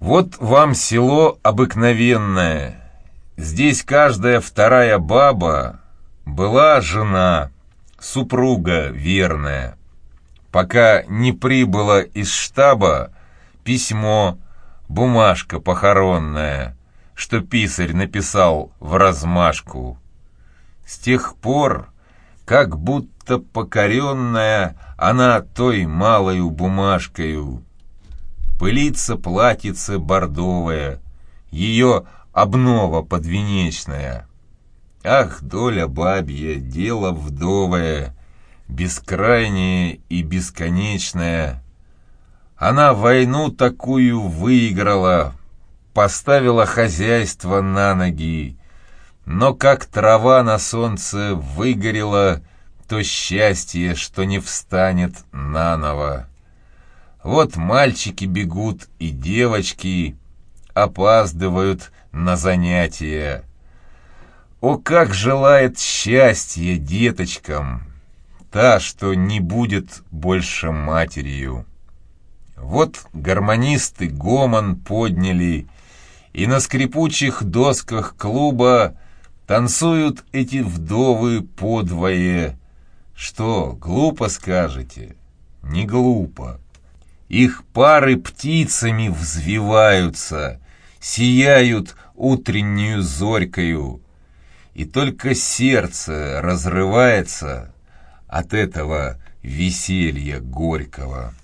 Вот вам село обыкновенное. Здесь каждая вторая баба была жена, супруга верная. Пока не прибыло из штаба письмо, бумажка похоронная, что писарь написал в размашку. С тех пор, как будто покоренная она той малою бумажкою, пылится платьице бордовое, ее обнова подвенечная. Ах, доля бабья, дело вдовое, бескрайнее и бесконечное. Она войну такую выиграла, поставила хозяйство на ноги, но как трава на солнце выгорела, то счастье, что не встанет наново. Вот мальчики бегут и девочки опаздывают на занятия. О, как желает счастье деточкам, та, что не будет больше матерью. Вот гармонисты гомон подняли, и на скрипучих досках клуба танцуют эти вдовы подвое. Что, глупо скажете? Не глупо. Их пары птицами взвиваются, сияют утреннюю зорькою, и только сердце разрывается от этого веселья горького.